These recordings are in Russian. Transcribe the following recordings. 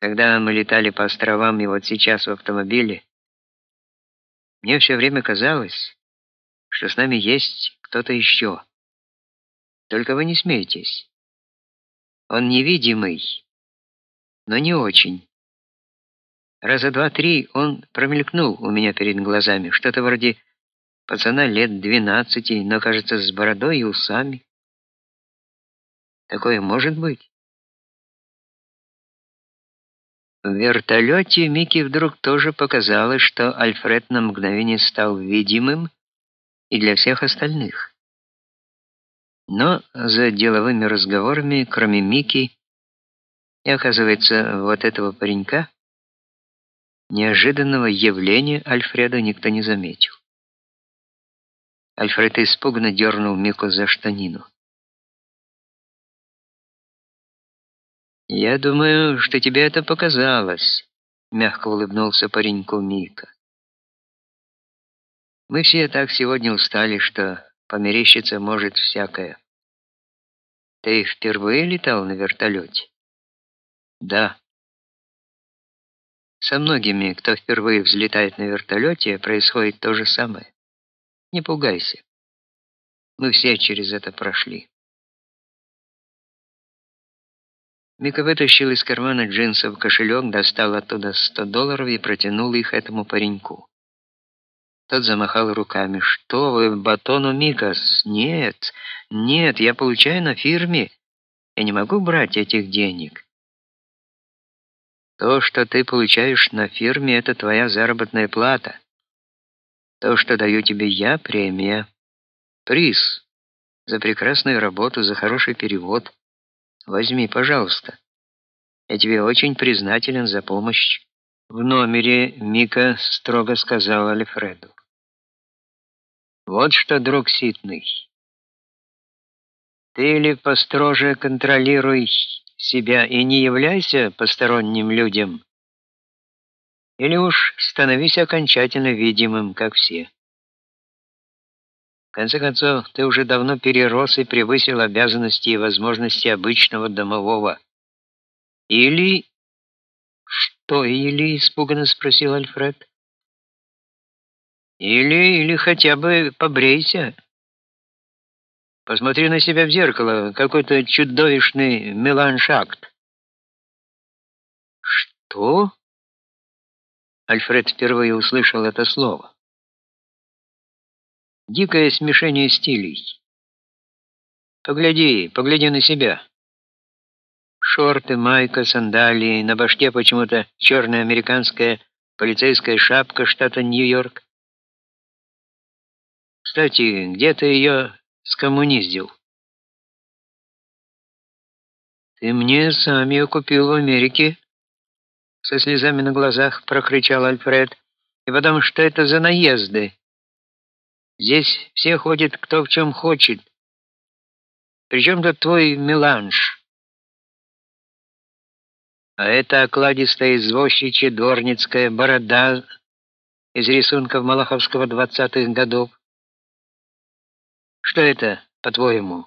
Когда мы летали по островам и вот сейчас в автомобиле, мне все время казалось, что с нами есть кто-то еще. Только вы не смейтесь. Он невидимый, но не очень. Раза два-три он промелькнул у меня перед глазами, что-то вроде пацана лет двенадцати, но, кажется, с бородой и усами. Такое может быть? В вертолете Микки вдруг тоже показалось, что Альфред на мгновение стал видимым и для всех остальных. Но за деловыми разговорами, кроме Микки и, оказывается, вот этого паренька, Неожиданного явления Альфреда никто не заметил. Альфред испуганно дернул Мику за штанину. «Я думаю, что тебе это показалось», — мягко улыбнулся пареньку Мика. «Мы все так сегодня устали, что померещиться может всякое. Ты впервые летал на вертолете?» «Да», со многими, кто впервые взлетает на вертолете, происходит то же самое. Не пугайся. Мы все через это прошли. Мика вытащил из кармана джинсов кошелек, достал оттуда 100 долларов и протянул их этому пареньку. Тот замахал руками. «Что вы, батону Микас? Нет, нет, я получаю на фирме. Я не могу брать этих денег». То, что ты получаешь на фирме, это твоя заработная плата. То, что даю тебе я, премия, приз за прекрасную работу, за хороший перевод. Возьми, пожалуйста. Я тебе очень признателен за помощь. В номере Мика строго сказала Альфреду. Вот что, друг Ситный. Ты или построже контролируй себя и не являйся посторонним людям. Или уж становись окончательно видимым, как все. В конце концов, ты уже давно перерос и превысил обязанности и возможности обычного домового. Или что или испуганно спросил Альфред. Или или хотя бы побрейся. Посмотри на себя в зеркало, какой-то чудовищный меланшакт. Что? Альфред впервые услышал это слово. Дикое смешение стилей. Погляди, погляди на себя. Шорты, майка, сандалии, на башке почему-то черная американская полицейская шапка штата Нью-Йорк. Кстати, где ты ее скоммуниздил. Ты мне сам ее купил в Америке, со слезами на глазах прокричал Альфред. И потом, что это за наезды? Здесь все ходят кто в чем хочет. Причем тут твой меланж? А это окладистая извозчичья дворницкая борода из рисунков Малаховского двадцатых годов. Что это, по-твоему?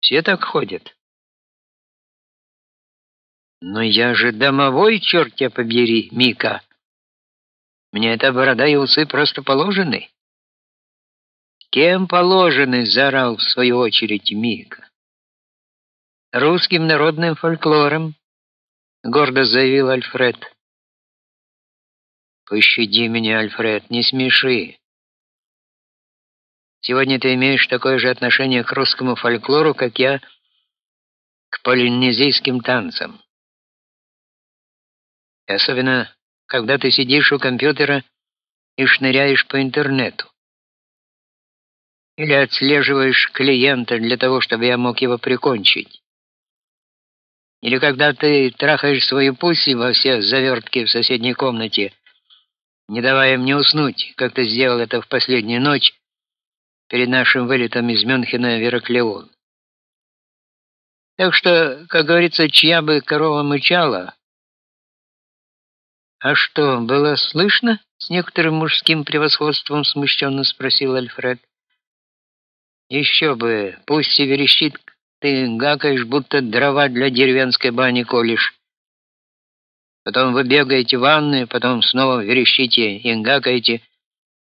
Все так ходят. Но я же домовой, черт тебя побери, Мика. Мне эта борода и усы просто положены. Кем положены, заорал в свою очередь Мика. Русским народным фольклором, гордо заявил Альфред. Пощади меня, Альфред, не смеши. Сегодня ты имеешь такое же отношение к русскому фольклору, как я к полинезийским танцам. И особенно, когда ты сидишь у компьютера и шныряешь по интернету. Или отслеживаешь клиента для того, чтобы я мог его прикончить. Или когда ты трахаешь свою пусси во все завертки в соседней комнате, не давая мне уснуть, как ты сделал это в последнюю ночь, перед нашим вылетом из Мюнхена в Ираклион. Так что, как говорится, чья бы корова мычала. А что, было слышно? С некоторым мужским превосходством смущенно спросил Альфред. «Еще бы, пусть и верещит, ты гакаешь, будто дрова для деревенской бани колешь. Потом вы бегаете в ванную, потом снова верещите и гакаете,